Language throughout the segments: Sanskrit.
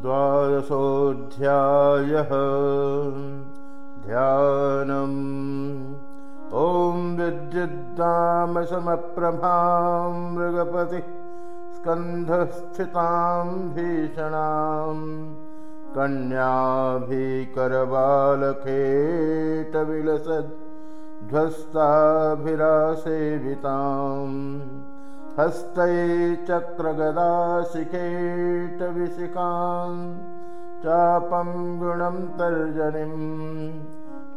द्वादशोऽध्यायः। ध्यानम्। ॐ विद्युद्दामसमप्रभां मृगपतिः स्कन्धस्थितां भीषणां। कन्याभिकरबालखेटविलसद्ध्वस्ताभिरासेविताम् हस्तै चक्रगदाशिखेटविशिखां चापं गुणं तर्जनीं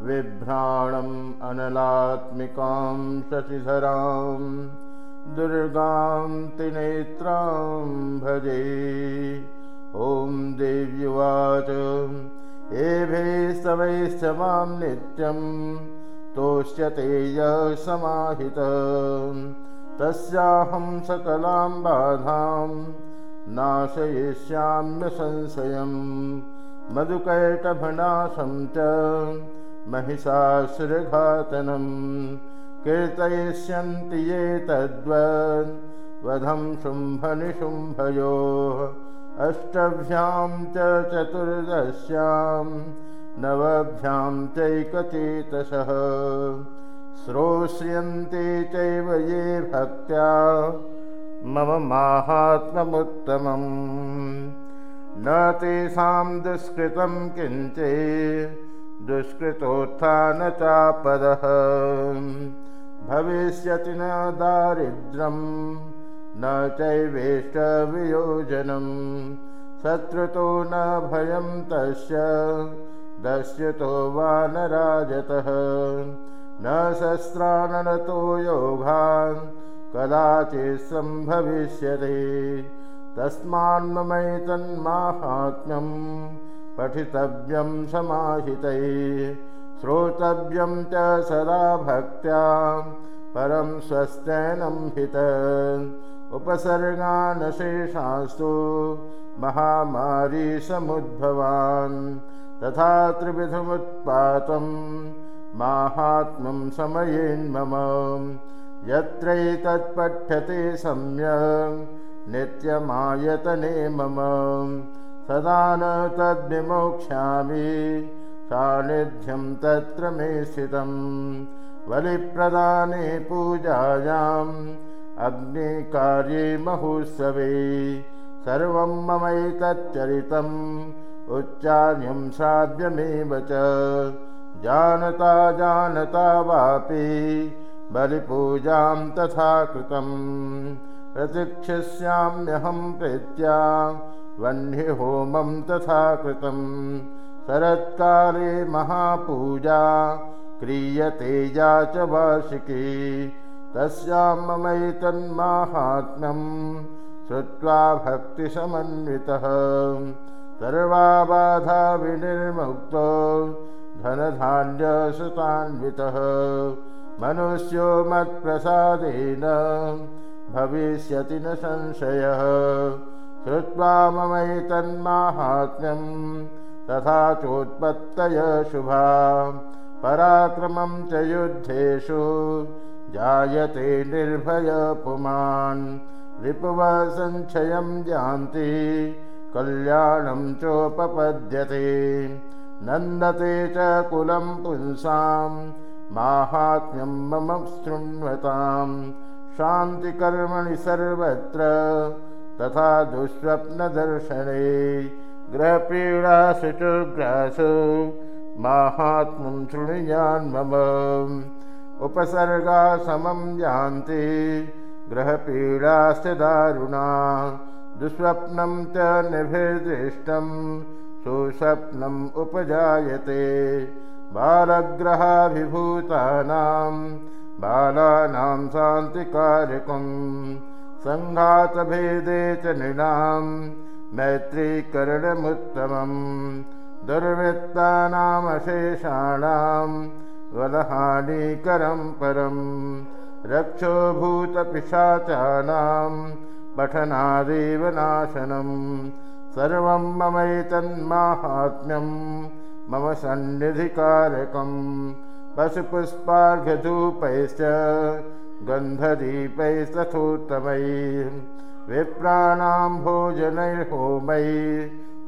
बिभ्राणम् अनलात्मिकां शशिधरां दुर्गां त्रिनेत्रां भजे। ॐ देव्युवाच। एभे मां नित्यं तोष्यते यः समाहित तस्याहं सकलां बाधां नाशयिष्याम्यसंशयं। मधुकैटभनाशं च महिषासुरघातनं। कीर्तयिष्यन्ति ये तद्वद्वधं शुम्भनिशुम्भयोः। अष्टभ्यां च चतुर्दश्यां। नवभ्यां चैकचेतसः श्रोष्यन्ते चैव ये भक्त्या। मम माहात्म्यमुत्तमम्। न तेषां दुष्कृतं किञ्चे। दुष्कृतोत्थान चापदः। भविष्यति न दारिद्र्यं न चैवेष्टवियोजनं शत्रुतो न भयं तस्य। दस्यतो वा न राजतः न शस्त्राननतो योगान् कदाचित् सम्भविष्यति। तस्मान्ममैतन्माहात्म्यं पठितव्यं समाहितै। श्रोतव्यं च सदा भक्त्या परं स्वस्त्यनं हित। उपसर्गानशेषास्तु महामारीसमुद्भवान्। तथा त्रिविधमुत्पातम् माहात्म्यं समयेन्मम यत्रैतत्पठ्यते सम्यक् नित्यमायतने मम। सदा न तद्विमोक्ष्यामि सान्निध्यं तत्र मे स्थितं। बलिप्रदाने पूजायाम् अग्निकार्ये महोत्सवे सर्वं ममैतच्चरितम् उच्चार्यं श्राव्यमेव च जानता जानता वापि बलिपूजां तथा कृतं प्रतीक्षिष्याम्यहं प्रीत्या वह्निहोमं तथा कृतं शरत्काले महापूजा क्रियते या च वार्षिकी। तस्यां ममैतन्माहात्म्यं श्रुत्वा भक्तिसमन्वितः। सर्वाबाधा विनिर्मुक्तो धनधान्यसुतान्वितः। मनुष्यो मत्प्रसादेन भविष्यति न संशयः। श्रुत्वा ममैतन्माहात्म्यं तथा चोत्पत्तय शुभा। पराक्रमं च युद्धेषु जायते निर्भय पुमान्। रिपुवसञ्चयं यान्ति कल्याणं चोपपद्यते नन्दते च कुलं पुंसां माहात्म्यं मम शृण्वतां। शान्तिकर्मणि सर्वत्र तथा दुःस्वप्नदर्शने ग्रहपीडासु च ग्रासु माहात्म्यं शृणुयान्मम उपसर्गासमं यान्ति ग्रहपीडाश्च दारुणा दुःस्वप्नं च निभिर्दृष्टम् सुस्वप्नम् उपजायते। बालग्रहाभिभूतानां बालानां शान्तिकारकम् सङ्घातभेदे च नृणां मैत्रीकरणमुत्तमम् दुर्वृत्तानामशेषाणां वदहानिकरं परं रक्षोभूतपिशाचानां पठनादेव नाशनम् सर्वं ममैतन्माहात्म्यं मम सन्निधिकारकं पशुपुष्पार्घधूपैश्च गन्धदीपैस्तथोत्तमैः विप्राणां भोजनैर्होमैः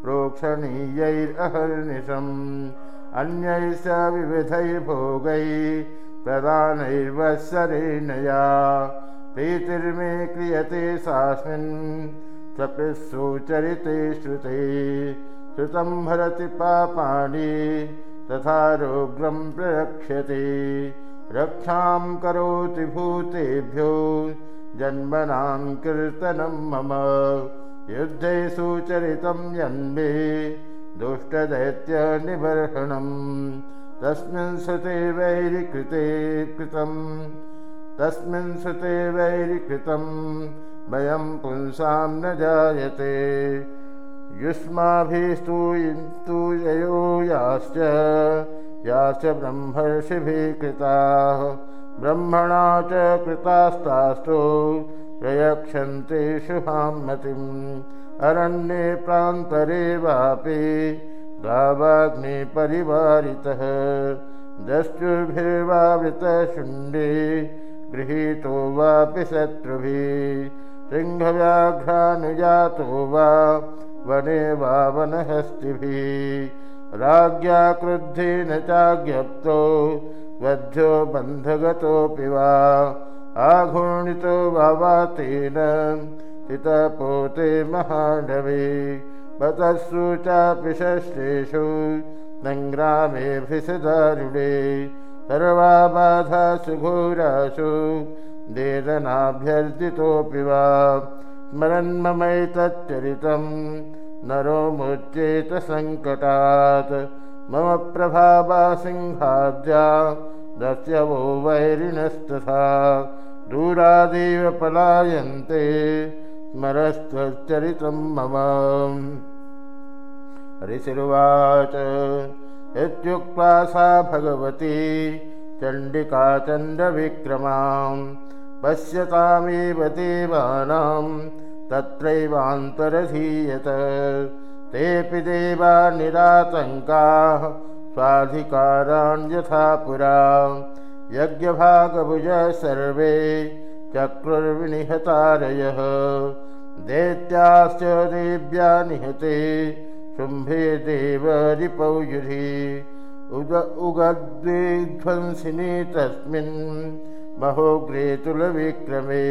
प्रोक्षणीयैरहर्निशम् अन्यैश्च विविधैर्भोगैः प्रदानैर्वत्सरेण या प्रीतिर्मे क्रियते सास्मिन् सुचरिते श्रुते। श्रुतं भरति पापानि तथा रोग्रं प्ररक्ष्यते। रक्षां करोति भूतेभ्यो जन्मनां कीर्तनं मम। युद्धे सुचरितं यन्मे दुष्टदैत्यनिबर्हणम्। तस्मिन् श्रुते वैरिकृते कृतं तस्मिन् श्रुते वैरिकृतं वयं पुंसां न जायते। युष्माभिस्तूयन्तूययो याश्च। याश्च ब्रह्मर्षिभिः कृताः। ब्रह्मणा च कृतास्तास्तु। प्रयक्षन्ते शुभां मतिम्। अरण्ये प्रान्तरे वापि गावाग्निपरिवारितः दस्युर्भिर्वावृतशुण्डे गृहीतो वापि शत्रुभिः सिंहव्याघ्रानुजातो वा वने वा वनहस्तिभिः राज्ञा क्रुद्धेन चाज्ञप्तो वध्यो बन्धगतोऽपि वा आघूर्णितो वा तेन हितपोते महाढवे बतस्सु चापि शस्त्रेषु सङ्ग्रामेऽभिषदारुणे सर्वा बाधासु घोरासु वेदनाभ्यर्थितोऽपि वा। स्मरन्ममैतच्चरितं नरो मुच्येत सङ्कटात् मम प्रभावा सिंहाद्या दस्य वो वैरिणस्तथा। दूरादेव पलायन्ते स्मरस्त्वच्चरितं मम। ऋषिरुवाच इत्युक्त्वा सा भगवती चण्डिका चन्द्रविक्रमाम् पश्यतामेव देवानां तत्रैवान्तरधीयत। तेऽपि देवा निरातङ्काः स्वाधिकाराण्यथा पुरा। यज्ञभागभुज सर्वे चक्रुर्विनिहतारयः। दैत्याश्च देव्या निहते शुम्भे देवरिपौयुधि। उद उगद्विध्वंसिनी तस्मिन् महोग्रे तुलविक्रमे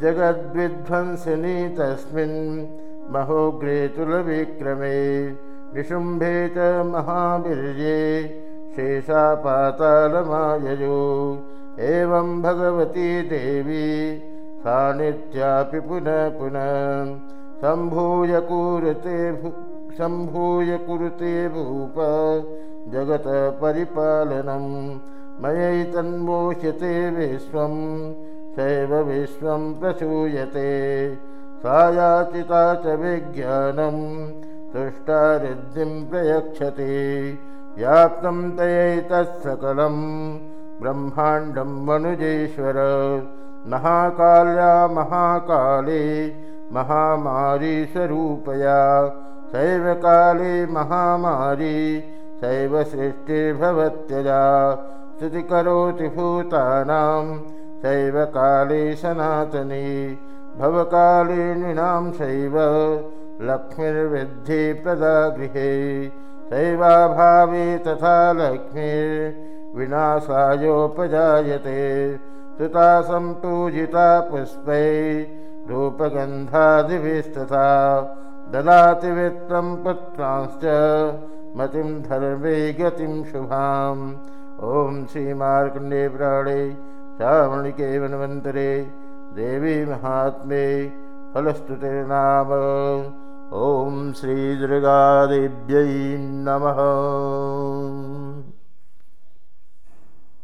जगद्विध्वंसिनी तस्मिन् महोग्रे तुलविक्रमे निशुम्भे च महावीर्ये शेषापातालमाययो। एवं भगवती देवी सा नित्यापि पुनः पुनः सम्भूय कुरुते सम्भूय कुरुते भूप जगत्परिपालनम् मयैतन्मोह्यते विश्वं सैव विश्वं प्रसूयते। सा याचिता च विज्ञानं तुष्टारिद्धिं प्रयच्छति। व्याप्तं तयैतत्सकलं ब्रह्माण्डं मनुजेश्वर। महाकाल्या महाकाले महामारीस्वरूपया। सैव काले महामारी सैव सृष्टिर्भवत्यजा स्तुतिकरोति भूतानां सैव काले सनातनी भवकालिनीनां सैव लक्ष्मीर्विद्धि प्रदा गृहे सैवाभावे तथा लक्ष्मीर्विनाशायोपजायते सुता सम्पूजिता पुष्पै रूपगन्धादिभिस्तथा ददाति वित्तं पुत्रांश्च मतिं धर्मे गतिं शुभाम् ॐ श्रीमार्कण्डे प्राणे श्रावणिके वन्वन्तरे देवी महात्मे फलस्तुतिर्नाम ॐ श्रीदुर्गादेव्यै नमः